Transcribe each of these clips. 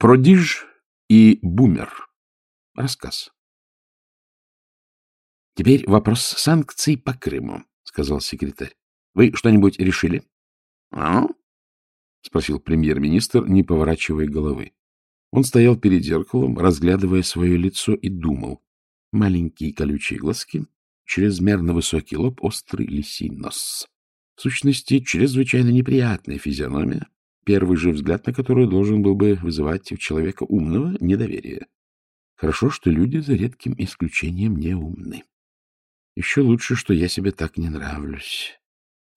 Продиж и Бумер. Рассказ. Теперь вопрос санкций по Крыму, — сказал секретарь. — Вы что-нибудь решили? — А? — спросил премьер-министр, не поворачивая головы. Он стоял перед зеркалом, разглядывая свое лицо, и думал. Маленькие колючие глазки, чрезмерно высокий лоб, острый лисий нос. В сущности, чрезвычайно неприятная физиономия, первый же взгляд на которую должен был бы вызывать у человека умного недоверие. Хорошо, что люди за редким исключением не умны. Еще лучше, что я себе так не нравлюсь.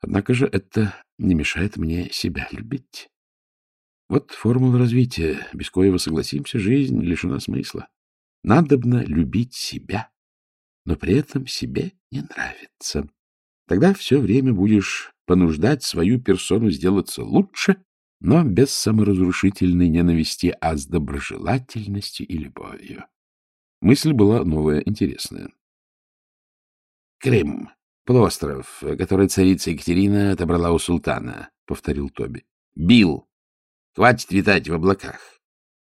Однако же это не мешает мне себя любить. Вот формула развития, без коего, согласимся, жизнь лишена смысла. Надобно любить себя, но при этом себе не нравится. Тогда все время будешь понуждать свою персону сделаться лучше, но без саморазрушительной ненависти, а с доброжелательностью и любовью. Мысль была новая, интересная. Крым. Полуостров, который царица Екатерина отобрала у султана, — повторил Тоби. Бил. Хватит витать в облаках.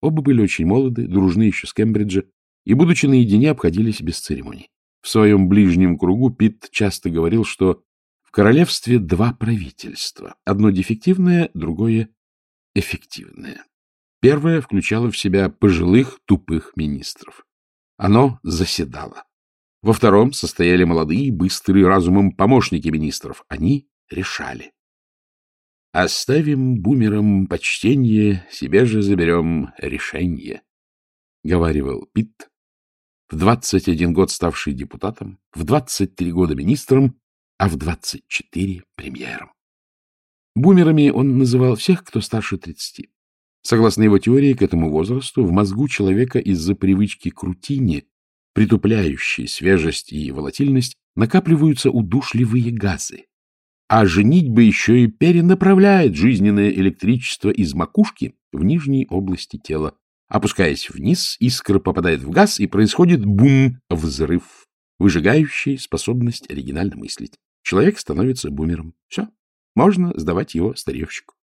Оба были очень молоды, дружны еще с Кембриджа, и, будучи наедине, обходились без церемоний. В своем ближнем кругу Пит часто говорил, что в королевстве два правительства. Одно дефективное, другое эффективное. Первое включало в себя пожилых тупых министров. Оно заседало. Во втором состояли молодые, быстрые разумом помощники министров. Они решали. Оставим бумерам почтение, себе же заберем решение, — говаривал Питт, в 21 год ставший депутатом, в 23 года министром, а в 24 премьером. Бумерами он называл всех, кто старше 30. Согласно его теории, к этому возрасту в мозгу человека из-за привычки к рутине притупляющие свежесть и волатильность, накапливаются удушливые газы. А женитьба еще и перенаправляет жизненное электричество из макушки в нижние области тела. Опускаясь вниз, искра попадает в газ, и происходит бум, взрыв, выжигающий способность оригинально мыслить. Человек становится бумером. Все, можно сдавать его старевщику.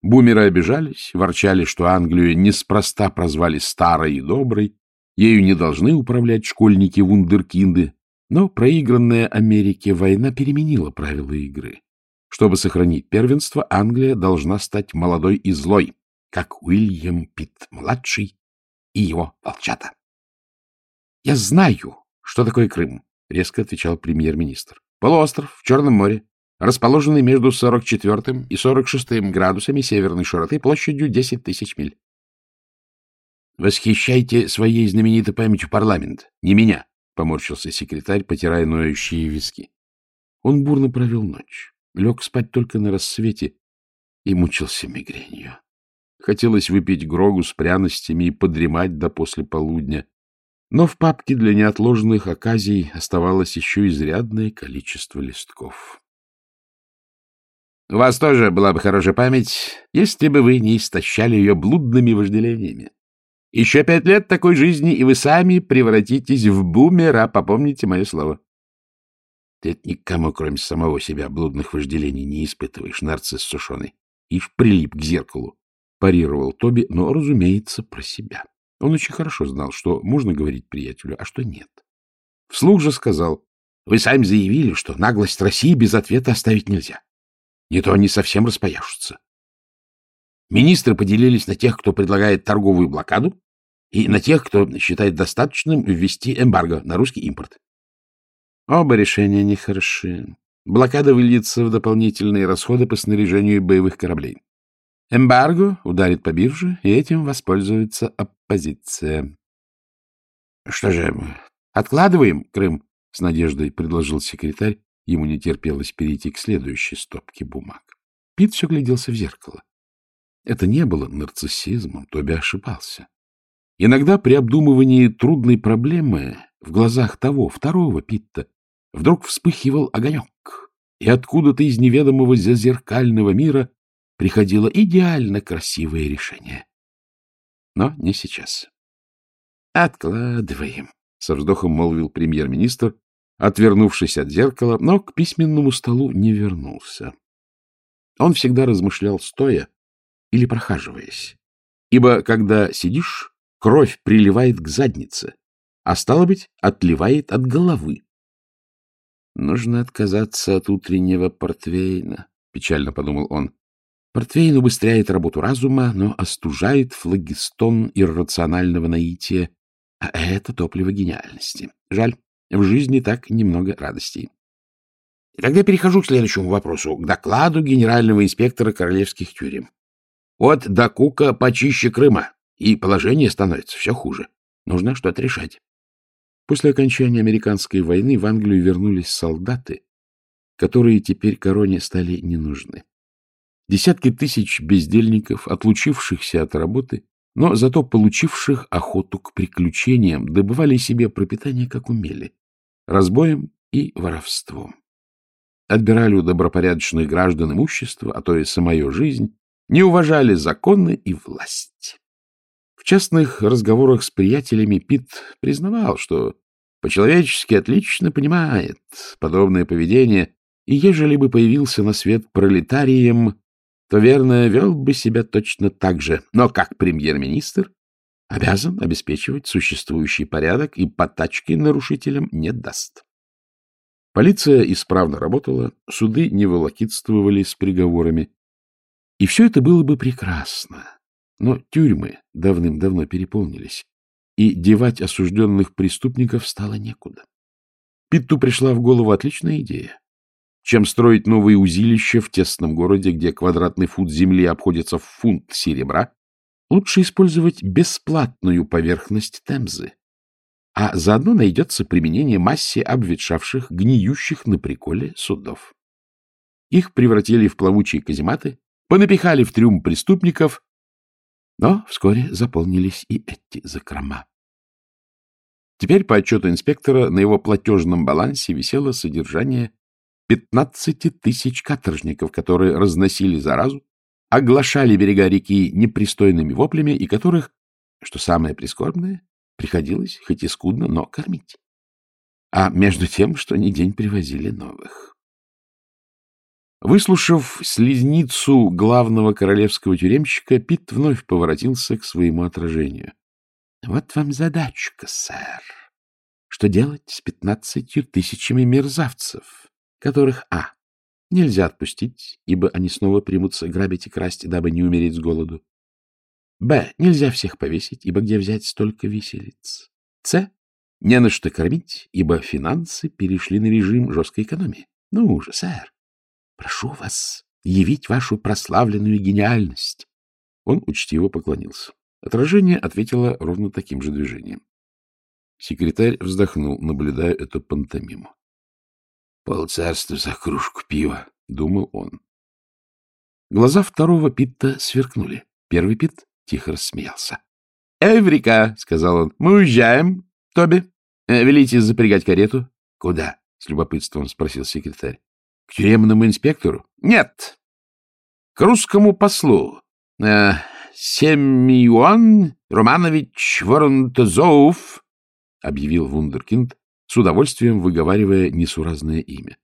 Бумеры обижались, ворчали, что Англию неспроста прозвали старой и доброй, Ею не должны управлять школьники-вундеркинды, но проигранная Америке война переменила правила игры. Чтобы сохранить первенство, Англия должна стать молодой и злой, как Уильям Питт-младший и его волчата. — Я знаю, что такое Крым, — резко отвечал премьер-министр. — Полуостров в Черном море, расположенный между 44 и 46 градусами северной широты площадью 10 тысяч миль. Восхищайте своей знаменитой памятью парламент, не меня, — поморщился секретарь, потирая ноющие виски. Он бурно провел ночь, лег спать только на рассвете и мучился мигренью. Хотелось выпить грогу с пряностями и подремать до после полудня, но в папке для неотложных оказий оставалось еще изрядное количество листков. — У вас тоже была бы хорошая память, если бы вы не истощали ее блудными вожделениями. Еще пять лет такой жизни, и вы сами превратитесь в бумера, попомните мое слово. Ты никому, кроме самого себя, блудных вожделений не испытываешь, нарцисс сушеный. Ишь прилип к зеркалу, парировал Тоби, но, разумеется, про себя. Он очень хорошо знал, что можно говорить приятелю, а что нет. Вслух же сказал, вы сами заявили, что наглость России без ответа оставить нельзя. Не то они совсем распояшутся. Министры поделились на тех, кто предлагает торговую блокаду, и на тех, кто считает достаточным ввести эмбарго на русский импорт. Оба решения нехороши. Блокада выльется в дополнительные расходы по снаряжению боевых кораблей. Эмбарго ударит по бирже, и этим воспользуется оппозиция. — Что же, откладываем Крым? — с надеждой предложил секретарь. Ему не терпелось перейти к следующей стопке бумаг. Пит все гляделся в зеркало. Это не было нарциссизмом, Тоби ошибался. Иногда при обдумывании трудной проблемы в глазах того, второго Питта, вдруг вспыхивал огонек, и откуда-то из неведомого зазеркального мира приходило идеально красивое решение. Но не сейчас. «Откладываем», — со вздохом молвил премьер-министр, отвернувшись от зеркала, но к письменному столу не вернулся. Он всегда размышлял стоя, или прохаживаясь. Ибо когда сидишь, кровь приливает к заднице, а стало быть, отливает от головы. Нужно отказаться от утреннего портвейна, — печально подумал он. Портвейн убыстряет работу разума, но остужает флагистон иррационального наития, а это топливо гениальности. Жаль, в жизни так немного радостей. И тогда перехожу к следующему вопросу, к докладу генерального инспектора королевских тюрем. От Дакука почище Крыма, и положение становится все хуже. Нужно что-то решать. После окончания американской войны в Англию вернулись солдаты, которые теперь короне стали не нужны. Десятки тысяч бездельников, отлучившихся от работы, но зато получивших охоту к приключениям, добывали себе пропитание как умели, разбоем и воровством. Отбирали у добропорядочных граждан имущество, а то и самую жизнь, не уважали законы и власть. В частных разговорах с приятелями Пит признавал, что по-человечески отлично понимает подобное поведение, и ежели бы появился на свет пролетарием, то, верно, вел бы себя точно так же, но как премьер-министр обязан обеспечивать существующий порядок и потачки нарушителям не даст. Полиция исправно работала, суды не волокитствовали с приговорами. И все это было бы прекрасно, но тюрьмы давным-давно переполнились, и девать осужденных преступников стало некуда. Питту пришла в голову отличная идея чем строить новые узилища в тесном городе, где квадратный фут земли обходится в фунт серебра, лучше использовать бесплатную поверхность Темзы. А заодно найдется применение массе обветшавших, гниющих на приколе судов. Их превратили в плавучие казематы, понапихали в трюм преступников, но вскоре заполнились и эти закрома. Теперь по отчету инспектора на его платежном балансе висело содержание пятнадцати тысяч каторжников, которые разносили заразу, оглашали берега реки непристойными воплями и которых, что самое прискорбное, приходилось, хоть и скудно, но кормить. А между тем, что ни день привозили новых. Выслушав слезницу главного королевского тюремщика, Пит вновь поворотился к своему отражению. — Вот вам задачка, сэр. Что делать с пятнадцатью тысячами мерзавцев? которых а. Нельзя отпустить, ибо они снова примутся грабить и красть, дабы не умереть с голоду. Б. Нельзя всех повесить, ибо где взять столько виселиц? С. Не на что кормить, ибо финансы перешли на режим жесткой экономии. Ну же, сэр, прошу вас явить вашу прославленную гениальность. Он учтиво поклонился. Отражение ответило ровно таким же движением. Секретарь вздохнул, наблюдая эту пантомиму. Полцарства за кружку пива, — думал он. Глаза второго Питта сверкнули. Первый Питт тихо рассмеялся. — Эврика, — сказал он, — мы уезжаем. Тоби, э, велите запрягать карету. — Куда? — с любопытством спросил секретарь. — К тюремному инспектору? — Нет. — К русскому послу. Э, Семион Романович Воронтозоуф, — объявил вундеркинд, с удовольствием выговаривая несуразное имя.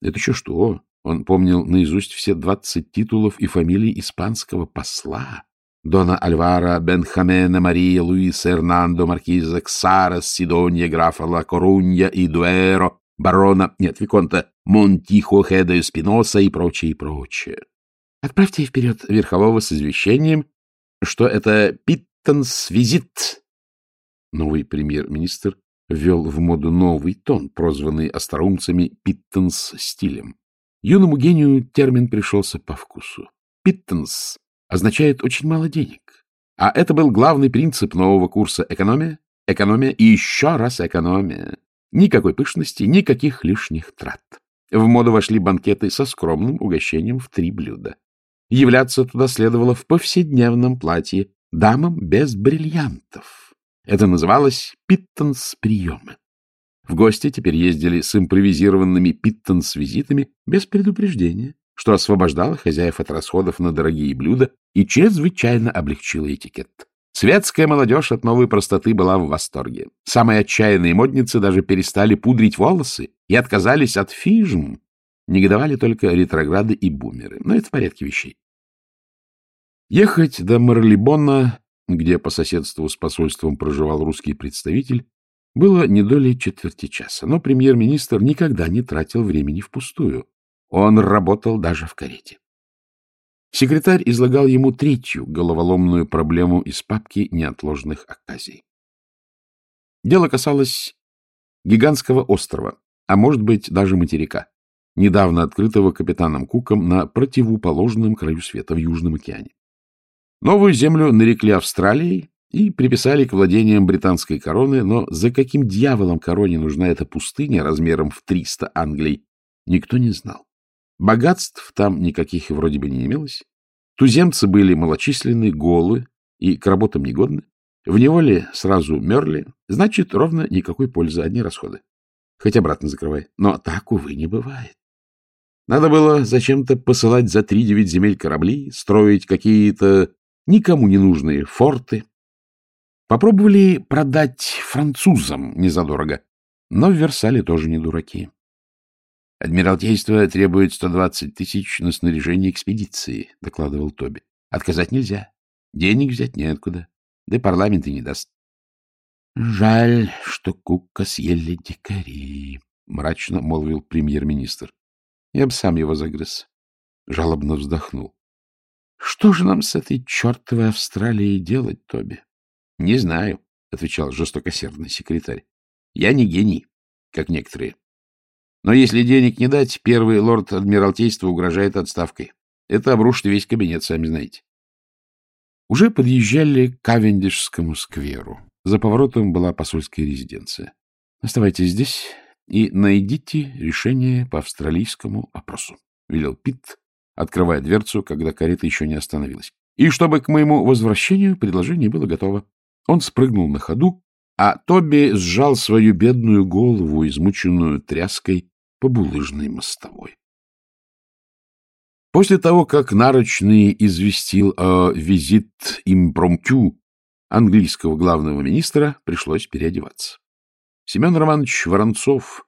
Это еще что? Он помнил наизусть все двадцать титулов и фамилий испанского посла. Дона Альвара, Бенхамена, Мария, Луиса, Эрнандо, Маркиза, Ксарас, Сидонья, графа Ла Корунья и Дуэро, барона, нет, Виконта, Монтихо, Хеда и Спиноса и прочее, и прочее. Отправьте вперед верхового с извещением, что это Питтонс-визит. Новый премьер-министр ввел в моду новый тон, прозванный остроумцами «питтенс-стилем». Юному гению термин пришелся по вкусу. «Питтенс» означает «очень мало денег». А это был главный принцип нового курса «экономия», «экономия» и еще раз «экономия». Никакой пышности, никаких лишних трат. В моду вошли банкеты со скромным угощением в три блюда. Являться туда следовало в повседневном платье, дамам без бриллиантов. Это называлось «питтонс-приемы». В гости теперь ездили с импровизированными питтонс-визитами без предупреждения, что освобождало хозяев от расходов на дорогие блюда и чрезвычайно облегчило этикет. Светская молодежь от новой простоты была в восторге. Самые отчаянные модницы даже перестали пудрить волосы и отказались от фижм. Негодовали только ретрограды и бумеры. Но это в порядке вещей. Ехать до Марлибона где по соседству с посольством проживал русский представитель, было не долей четверти часа, но премьер-министр никогда не тратил времени впустую. Он работал даже в карете. Секретарь излагал ему третью головоломную проблему из папки неотложных оказий. Дело касалось гигантского острова, а может быть даже материка, недавно открытого капитаном Куком на противоположном краю света в Южном океане. Новую землю нарекли Австралией и приписали к владениям британской короны, но за каким дьяволом короне нужна эта пустыня размером в 300 Англий, никто не знал. Богатств там никаких вроде бы не имелось. Туземцы были малочисленны, голы и к работам негодны. В неволе сразу мерли, значит, ровно никакой пользы, одни расходы. Хоть обратно закрывай. Но так, увы, не бывает. Надо было зачем-то посылать за три-девять земель корабли, строить какие-то никому не нужные форты. Попробовали продать французам незадорого, но в Версале тоже не дураки. — Адмиралтейство требует 120 тысяч на снаряжение экспедиции, — докладывал Тоби. — Отказать нельзя. Денег взять неоткуда. Да и парламент и не даст. — Жаль, что Кука съели дикари, — мрачно молвил премьер-министр. Я бы сам его загрыз. Жалобно вздохнул. — Что же нам с этой чертовой Австралией делать, Тоби? — Не знаю, — отвечал жестокосердный секретарь. — Я не гений, как некоторые. Но если денег не дать, первый лорд Адмиралтейства угрожает отставкой. Это обрушит весь кабинет, сами знаете. Уже подъезжали к Кавендишскому скверу. За поворотом была посольская резиденция. Оставайтесь здесь и найдите решение по австралийскому опросу, — велел Питт, открывая дверцу, когда карета еще не остановилась. И чтобы к моему возвращению предложение было готово. Он спрыгнул на ходу, а Тоби сжал свою бедную голову, измученную тряской, по булыжной мостовой. После того, как Нарочный известил о визит импромтю английского главного министра, пришлось переодеваться. Семен Романович Воронцов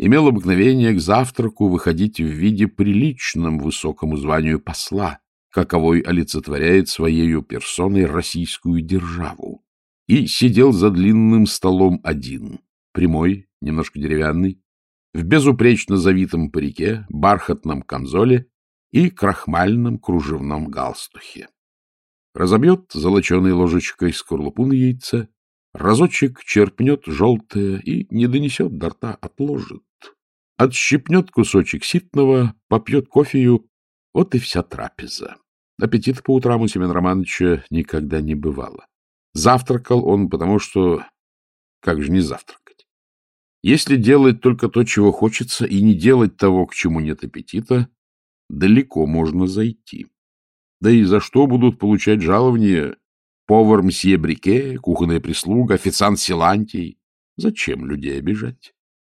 имел обыкновение к завтраку выходить в виде приличном высокому званию посла, каковой олицетворяет своею персоной российскую державу, и сидел за длинным столом один, прямой, немножко деревянный, в безупречно завитом парике, бархатном камзоле и крахмальном кружевном галстухе. Разобьет золоченой ложечкой скорлупу на яйце, разочек черпнет желтое и не донесет до рта, отложит. Отщипнет кусочек ситного, попьет кофею, вот и вся трапеза. Аппетит по утрам у Семена Романовича никогда не бывало. Завтракал он, потому что... Как же не завтрак? Если делать только то, чего хочется, и не делать того, к чему нет аппетита, далеко можно зайти. Да и за что будут получать жалования повар мсье Брике, кухонная прислуга, официант Силантий? Зачем людей обижать?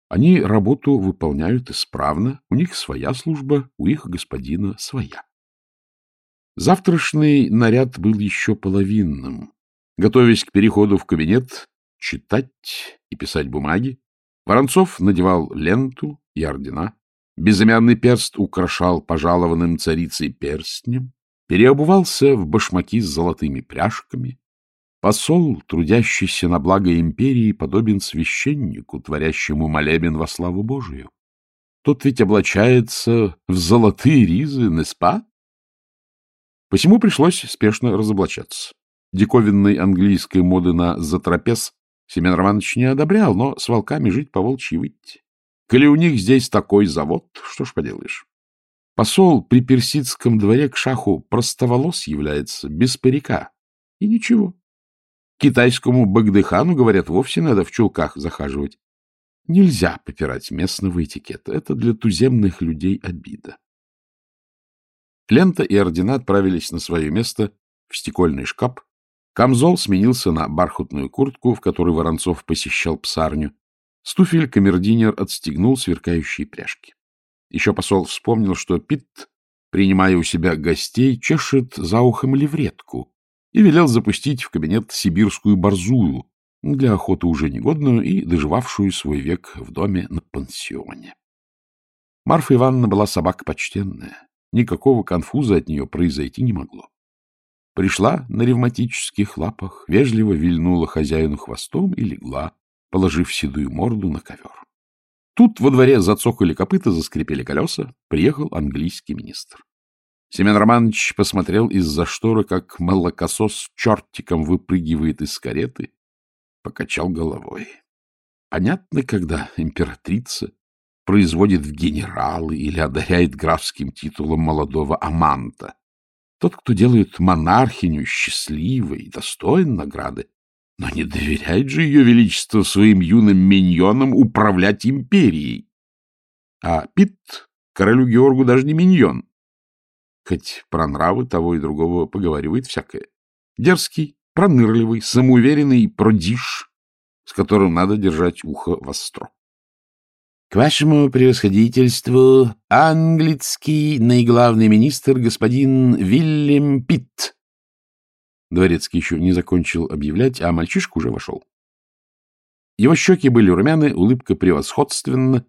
Они работу выполняют исправно, у них своя служба, у их господина своя. Завтрашний наряд был еще половинным. Готовясь к переходу в кабинет, читать и писать бумаги, Воронцов надевал ленту и ордена, безымянный перст украшал пожалованным царицей перстнем, переобувался в башмаки с золотыми пряжками. Посол, трудящийся на благо империи, подобен священнику, творящему молебен во славу Божию. Тот ведь облачается в золотые ризы, не спа? Посему пришлось спешно разоблачаться. Диковинной английской моды на затрапез Семен Романович не одобрял, но с волками жить по волчьи выйти. Коли у них здесь такой завод, что ж поделаешь. Посол при персидском дворе к шаху простоволос является, без парика. И ничего. Китайскому Багдыхану, говорят, вовсе надо в чулках захаживать. Нельзя попирать местного этикета. Это для туземных людей обида. Лента и ордена отправились на свое место в стекольный шкаф, Камзол сменился на бархатную куртку, в которой Воронцов посещал псарню. С туфель камердинер отстегнул сверкающие пряжки. Еще посол вспомнил, что Питт, принимая у себя гостей, чешет за ухом левретку и велел запустить в кабинет сибирскую борзую, для охоты уже негодную и доживавшую свой век в доме на пансионе. Марфа Ивановна была собака почтенная. Никакого конфуза от нее произойти не могло. пришла на ревматических лапах, вежливо вильнула хозяину хвостом и легла, положив седую морду на ковер. Тут во дворе зацокали копыта, заскрипели колеса, приехал английский министр. Семен Романович посмотрел из-за шторы, как молокосос чертиком выпрыгивает из кареты, покачал головой. Понятно, когда императрица производит в генералы или одаряет графским титулом молодого аманта. Тот, кто делает монархиню счастливой, достоин награды, но не доверяет же ее величество своим юным миньонам управлять империей. А Пит королю Георгу даже не миньон, хоть про нравы того и другого поговаривает всякое. Дерзкий, пронырливый, самоуверенный продиш, с которым надо держать ухо востро. К вашему превосходительству английский наиглавный министр господин Вильям Питт. Дворецкий еще не закончил объявлять, а мальчишка уже вошел. Его щеки были румяны, улыбка превосходственна.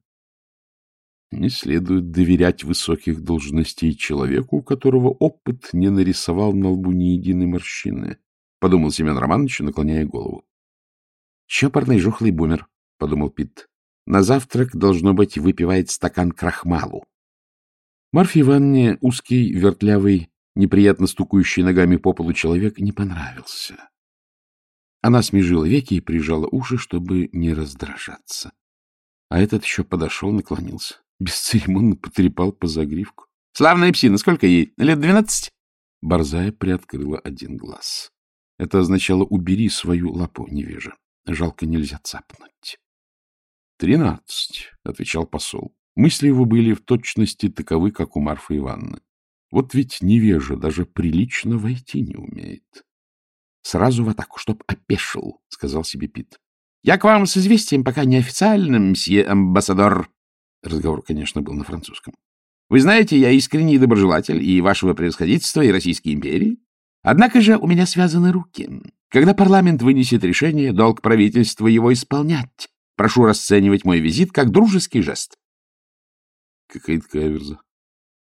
Не следует доверять высоких должностей человеку, у которого опыт не нарисовал на лбу ни единой морщины, — подумал Семен Романович, наклоняя голову. — Чопорный жухлый бумер, — подумал Питт. На завтрак, должно быть, выпивает стакан крахмалу. Марфе Ивановне узкий, вертлявый, неприятно стукающий ногами по полу человек не понравился. Она смежила веки и прижала уши, чтобы не раздражаться. А этот еще подошел, наклонился. Бесцеремонно потрепал по загривку. — Славная псина, сколько ей? Лет двенадцать? Борзая приоткрыла один глаз. Это означало «убери свою лапу, невежа». Жалко, нельзя цапнуть. Тринадцать, — отвечал посол. Мысли его были в точности таковы, как у Марфы Ивановны. Вот ведь невежа даже прилично войти не умеет. — Сразу в атаку, чтоб опешил, — сказал себе Пит. — Я к вам с известием, пока неофициальным, мсье амбассадор. Разговор, конечно, был на французском. Вы знаете, я искренний доброжелатель и вашего превосходительства, и Российской империи. Однако же у меня связаны руки. Когда парламент вынесет решение, долг правительства его исполнять. Прошу расценивать мой визит как дружеский жест. Какая-то каверза.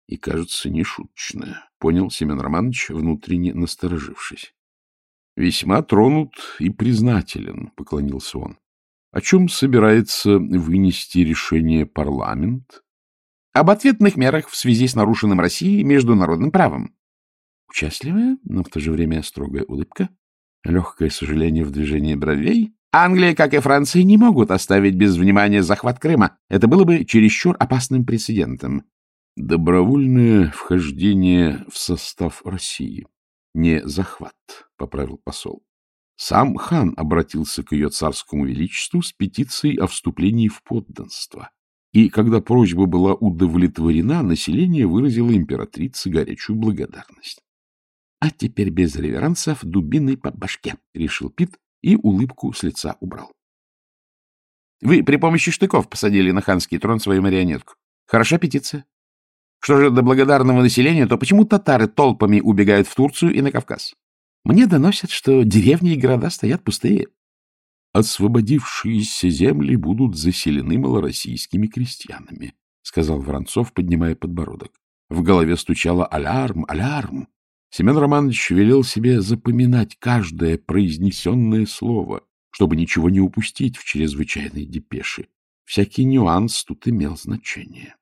И, кажется, не шуточная, — понял Семен Романович, внутренне насторожившись. — Весьма тронут и признателен, — поклонился он. — О чем собирается вынести решение парламент? — Об ответных мерах в связи с нарушенным Россией международным правом. Участливая, но в то же время строгая улыбка, легкое сожаление в движении бровей, Англия, как и Франция, не могут оставить без внимания захват Крыма. Это было бы чересчур опасным прецедентом. Добровольное вхождение в состав России. Не захват, — поправил посол. Сам хан обратился к ее царскому величеству с петицией о вступлении в подданство. И когда просьба была удовлетворена, население выразило императрице горячую благодарность. — А теперь без реверансов дубиной по башке, — решил Пит, и улыбку с лица убрал. Вы при помощи штыков посадили на ханский трон свою марионетку. Хороша петиция. Что же до благодарного населения, то почему татары толпами убегают в Турцию и на Кавказ? Мне доносят, что деревни и города стоят пустые. Освободившиеся земли будут заселены малороссийскими крестьянами, — сказал Воронцов, поднимая подбородок. В голове стучало «Алярм! Алярм!» Семен Романович велел себе запоминать каждое произнесенное слово, чтобы ничего не упустить в чрезвычайной депеше. Всякий нюанс тут имел значение.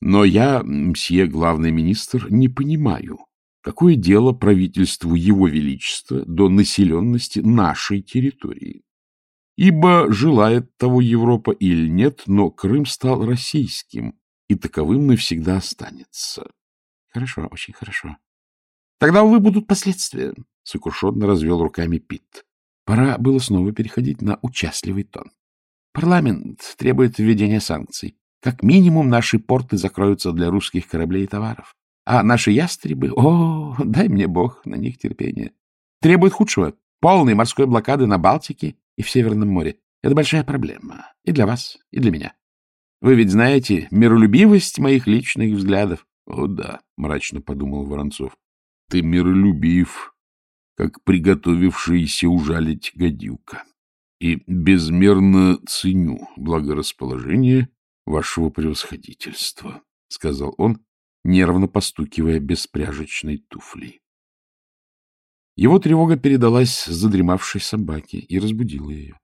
Но я, мсье главный министр, не понимаю, какое дело правительству Его Величества до населенности нашей территории. Ибо, желает того Европа или нет, но Крым стал российским, и таковым навсегда останется. Хорошо, очень хорошо. Тогда, увы, будут последствия, — сокрушенно развел руками Пит. Пора было снова переходить на участливый тон. Парламент требует введения санкций. Как минимум наши порты закроются для русских кораблей и товаров. А наши ястребы, о, дай мне бог на них терпение, требуют худшего — полной морской блокады на Балтике и в Северном море. Это большая проблема и для вас, и для меня. Вы ведь знаете миролюбивость моих личных взглядов. — О да, — мрачно подумал Воронцов. Ты миролюбив, как приготовившийся ужалить гадюка, и безмерно ценю благорасположение вашего превосходительства, — сказал он, нервно постукивая беспряжечной туфлей. Его тревога передалась задремавшей собаке и разбудила ее.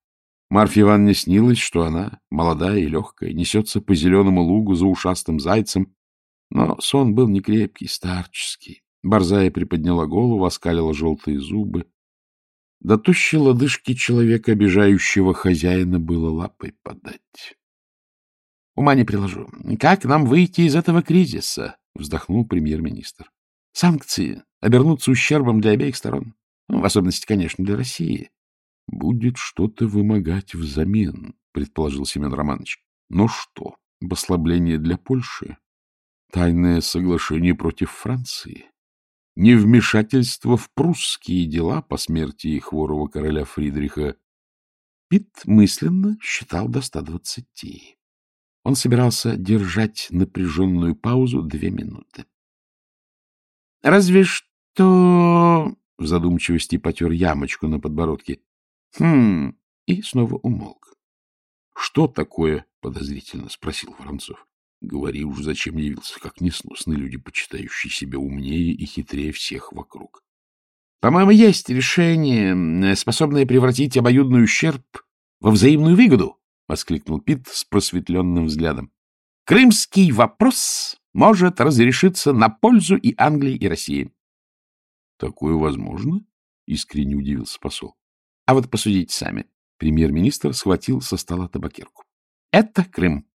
Марфе Ивановне снилось, что она, молодая и легкая, несется по зеленому лугу за ушастым зайцем, но сон был не крепкий, старческий. Борзая приподняла голову, оскалила желтые зубы. До тущей лодыжки человека, обижающего хозяина, было лапой подать. — Ума не приложу. Как нам выйти из этого кризиса? — вздохнул премьер-министр. — Санкции обернутся ущербом для обеих сторон. Ну, в особенности, конечно, для России. — Будет что-то вымогать взамен, — предположил Семен Романович. — Но что? Послабление для Польши? Тайное соглашение против Франции? Невмешательство в прусские дела по смерти хворого короля Фридриха? Пит мысленно считал до 120. Он собирался держать напряженную паузу две минуты. — Разве что... — в задумчивости потер ямочку на подбородке. — Хм... И снова умолк. — Что такое? — подозрительно спросил Воронцов. — Говори уж, зачем явился, как несносные люди, почитающие себя умнее и хитрее всех вокруг. — По-моему, есть решение, способное превратить обоюдный ущерб во взаимную выгоду, — воскликнул Пит с просветленным взглядом. — Крымский вопрос может разрешиться на пользу и Англии, и России. — Такое возможно? — искренне удивился посол. — А вот посудите сами. Премьер-министр схватил со стола табакерку. — Это Крым.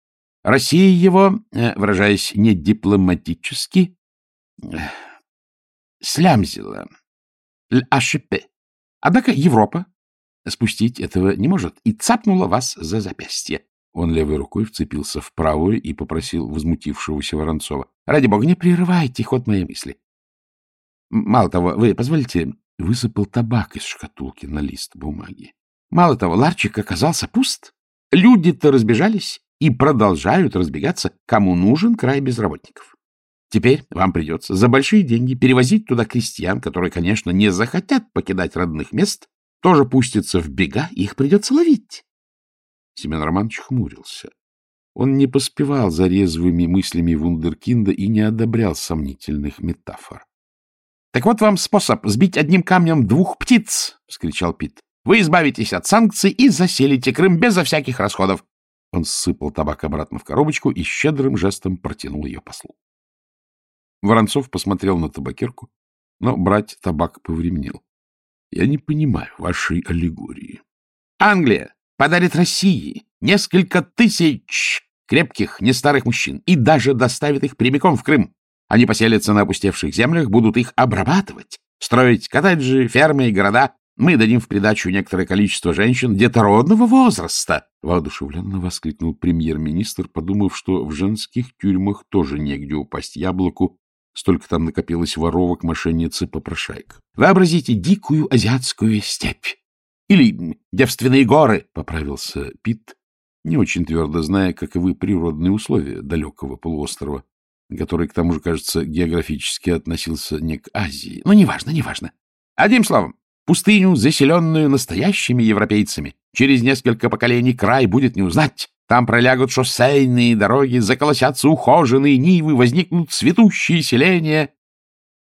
Россия его, э, выражаясь не дипломатически, э, слямзила. L'HP. Однако Европа Спустить этого не может, и цапнула вас за запястье. Он левой рукой вцепился в правую и попросил возмутившегося Воронцова. — Ради бога, не прерывайте ход моей мысли. Мало того, вы позволите, высыпал табак из шкатулки на лист бумаги. Мало того, ларчик оказался пуст. Люди-то разбежались и продолжают разбегаться, кому нужен край безработников. Теперь вам придется за большие деньги перевозить туда крестьян, которые, конечно, не захотят покидать родных мест, тоже пустится в бега, их придется ловить. Семен Романович хмурился. Он не поспевал за резвыми мыслями вундеркинда и не одобрял сомнительных метафор. — Так вот вам способ сбить одним камнем двух птиц! — вскричал Пит. — Вы избавитесь от санкций и заселите Крым безо всяких расходов. Он сыпал табак обратно в коробочку и щедрым жестом протянул ее послу. Воронцов посмотрел на табакерку, но брать табак повременил. Я не понимаю вашей аллегории. Англия подарит России несколько тысяч крепких, не старых мужчин и даже доставит их прямиком в Крым. Они поселятся на опустевших землях, будут их обрабатывать, строить коттеджи, фермы и города. Мы дадим в придачу некоторое количество женщин детородного возраста, — воодушевленно воскликнул премьер-министр, подумав, что в женских тюрьмах тоже негде упасть яблоку, Столько там накопилось воровок, мошенниц и попрошаек. Вообразите дикую азиатскую степь. Или девственные горы, — поправился Пит, не очень твердо зная, каковы природные условия далекого полуострова, который, к тому же, кажется, географически относился не к Азии. Но неважно, неважно. Одним словом, пустыню, заселенную настоящими европейцами. Через несколько поколений край будет не узнать. Там пролягут шоссейные дороги, заколосятся ухоженные нивы, возникнут цветущие селения.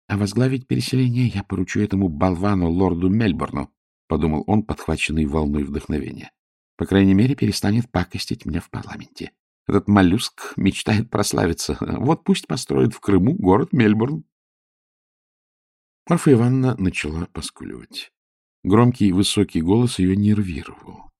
А возглавить переселение я поручу этому болвану лорду Мельбурну, — подумал он, подхваченный волной вдохновения. По крайней мере, перестанет пакостить мне в парламенте. Этот моллюск мечтает прославиться. Вот пусть построит в Крыму город Мельбурн. Марфа Ивановна начала поскуливать. Громкий высокий голос ее нервировал.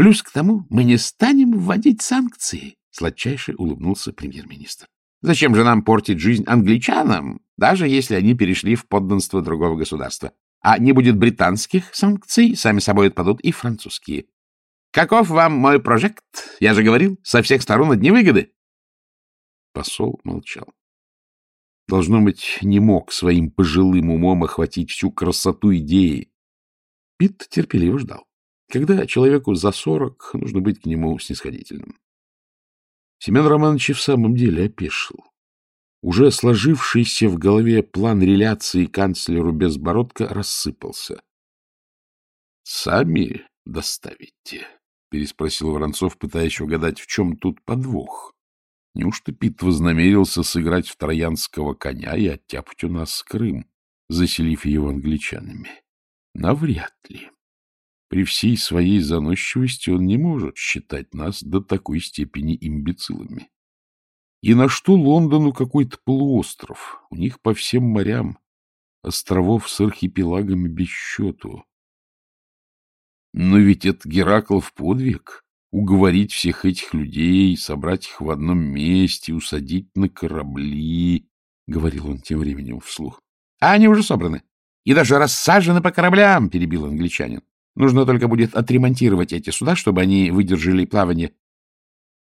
Плюс к тому мы не станем вводить санкции, — сладчайше улыбнулся премьер-министр. Зачем же нам портить жизнь англичанам, даже если они перешли в подданство другого государства? А не будет британских санкций, сами собой отпадут и французские. Каков вам мой прожект? Я же говорил, со всех сторон одни выгоды. Посол молчал. Должно быть, не мог своим пожилым умом охватить всю красоту идеи. Пит терпеливо ждал. Когда человеку за сорок, нужно быть к нему снисходительным. Семен Романович в самом деле опешил. Уже сложившийся в голове план реляции канцлеру Безбородко рассыпался. — Сами доставите? — переспросил Воронцов, пытаясь угадать, в чем тут подвох. Неужто Пит вознамерился сыграть в троянского коня и оттяпать у нас Крым? заселив его англичанами? Навряд ли. При всей своей заносчивости он не может считать нас до такой степени имбецилами. И на что Лондону какой-то полуостров? У них по всем морям островов с архипелагами без счету. Но ведь это Гераклов подвиг — уговорить всех этих людей, собрать их в одном месте, усадить на корабли, — говорил он тем временем вслух. — А они уже собраны. И даже рассажены по кораблям, — перебил англичанин. Нужно только будет отремонтировать эти суда, чтобы они выдержали плавание.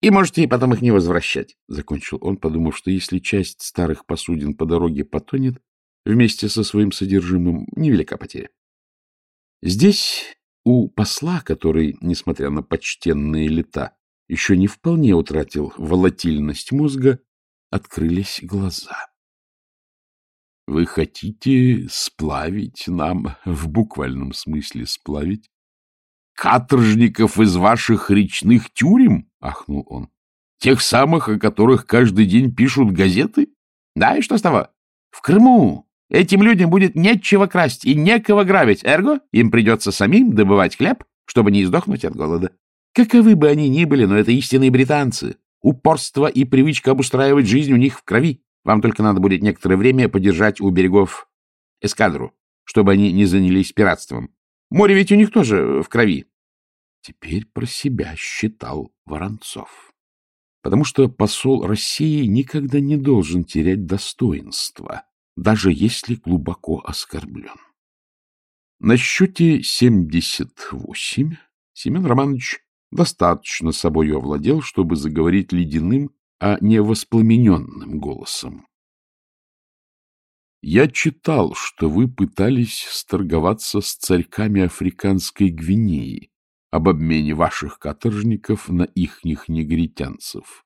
И можете потом их не возвращать, — закончил он, подумав, что если часть старых посудин по дороге потонет, вместе со своим содержимым, невелика потеря. Здесь у посла, который, несмотря на почтенные лета, еще не вполне утратил волатильность мозга, открылись глаза. — Вы хотите сплавить нам, в буквальном смысле сплавить, каторжников из ваших речных тюрем? — ахнул он. — Тех самых, о которых каждый день пишут газеты? Да, и что с того? В Крыму Этим людям будет нечего красть и некого грабить, эрго им придется самим добывать хлеб, чтобы не издохнуть от голода. Каковы бы они ни были, но это истинные британцы. Упорство и привычка обустраивать жизнь у них в крови. Вам только надо будет некоторое время подержать у берегов эскадру, чтобы они не занялись пиратством. Море ведь у них тоже в крови. Теперь про себя считал Воронцов. Потому что посол России никогда не должен терять достоинства даже если глубоко оскорблен. На счете 78 Семен Романович достаточно собою овладел, чтобы заговорить ледяным, а не воспламененным голосом. Я читал, что вы пытались сторговаться с царьками Африканской Гвинеи об обмене ваших каторжников на ихних негритянцев.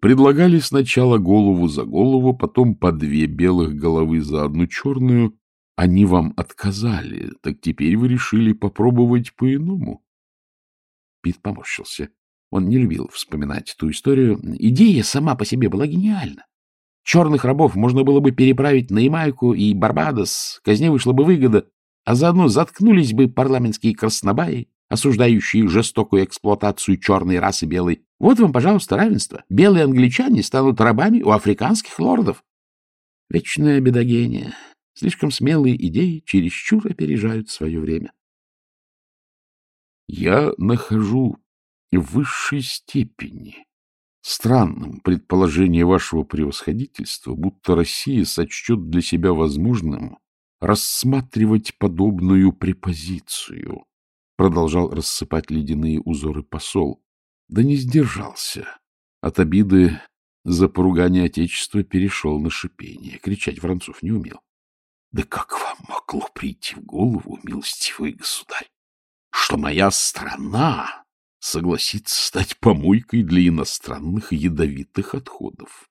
Предлагали сначала голову за голову, потом по две белых головы за одну черную. Они вам отказали, так теперь вы решили попробовать по-иному. Пит поморщился. Он не любил вспоминать ту историю. Идея сама по себе была гениальна. Черных рабов можно было бы переправить на Ямайку и Барбадос, казне вышла бы выгода, а заодно заткнулись бы парламентские краснобаи, осуждающие жестокую эксплуатацию черной расы белой. Вот вам, пожалуйста, равенство. Белые англичане станут рабами у африканских лордов. Вечная бедогения. Слишком смелые идеи чересчур опережают свое время. Я нахожу в высшей степени странным предположение вашего превосходительства, будто Россия сочтет для себя возможным рассматривать подобную препозицию продолжал рассыпать ледяные узоры посол, да не сдержался. От обиды за поругание Отечества перешел на шипение. Кричать Воронцов не умел. — Да как вам могло прийти в голову, милостивый государь, что моя страна согласится стать помойкой для иностранных ядовитых отходов?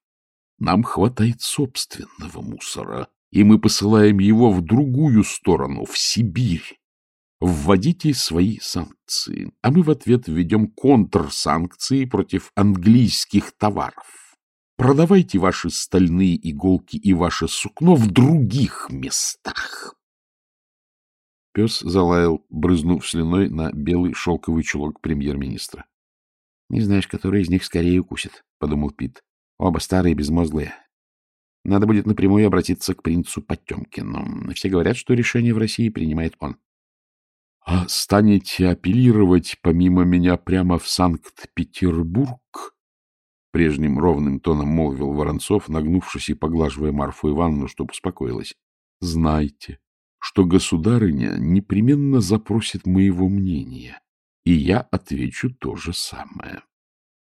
Нам хватает собственного мусора, и мы посылаем его в другую сторону, в Сибирь, вводите свои санкции, а мы в ответ введем контрсанкции против английских товаров. Продавайте ваши стальные иголки и ваше сукно в других местах. Пес залаял, брызнув слюной на белый шелковый чулок премьер-министра. — Не знаешь, который из них скорее укусит, — подумал Пит. — Оба старые, безмозглые. Надо будет напрямую обратиться к принцу Потемкину. Все говорят, что решение в России принимает он. — А станете апеллировать помимо меня прямо в Санкт-Петербург? Прежним ровным тоном молвил Воронцов, нагнувшись и поглаживая Марфу Ивановну, чтобы успокоилась. — Знайте, что государыня непременно запросит моего мнения, и я отвечу то же самое.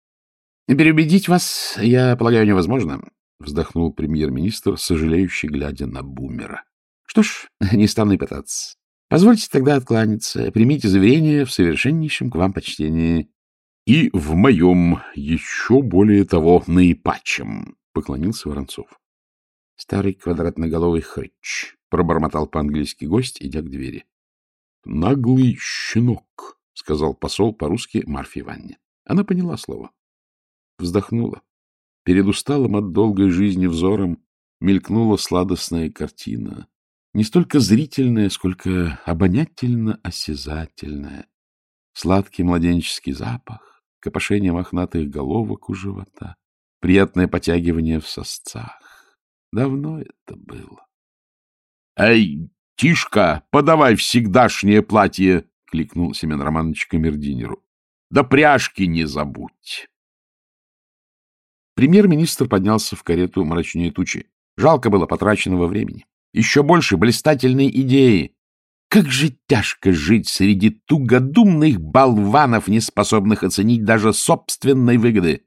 — Переубедить вас, я полагаю, невозможно, — вздохнул премьер-министр, сожалеющий, глядя на бумера. — Что ж, не стану и пытаться. Позвольте тогда откланяться. Примите заверение в совершеннейшем к вам почтении. — И в моем еще более того наипачем, — поклонился Воронцов. — Старый квадратноголовый хрыч, — пробормотал по-английски гость, идя к двери. — Наглый щенок, — сказал посол по-русски Марфе Ивановне. Она поняла слово. Вздохнула. Перед усталым от долгой жизни взором мелькнула сладостная картина. Не столько зрительное, сколько обонятельно-осязательное. Сладкий младенческий запах, копошение мохнатых головок у живота, приятное потягивание в сосцах. Давно это было. — Эй, Тишка, подавай всегдашнее платье! — кликнул Семен Романович камердинеру. Да пряжки не забудь. Премьер-министр поднялся в карету мрачнее тучи. Жалко было потраченного времени. Еще больше блистательной идеи. Как же тяжко жить среди тугодумных болванов, не способных оценить даже собственной выгоды.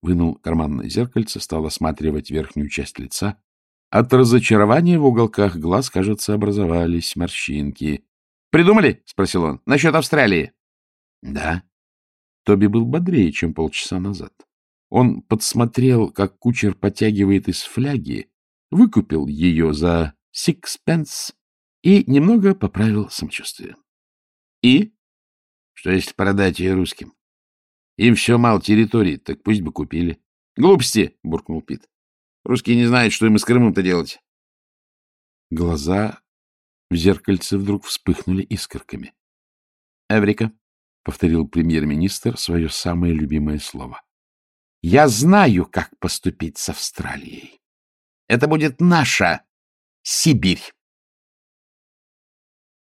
Вынул карманное зеркальце, стал осматривать верхнюю часть лица. От разочарования в уголках глаз, кажется, образовались морщинки. — Придумали? — спросил он. — Насчет Австралии. — Да. Тоби был бодрее, чем полчаса назад. Он подсмотрел, как кучер потягивает из фляги, выкупил ее за сикспенс и немного поправил самочувствие. И? Что если продать ее русским? Им все мало территории, так пусть бы купили. Глупости, буркнул Пит. Русские не знают, что им с Крымом-то делать. Глаза в зеркальце вдруг вспыхнули искорками. Эврика, повторил премьер-министр свое самое любимое слово. Я знаю, как поступить с Австралией. Это будет наша Сибирь.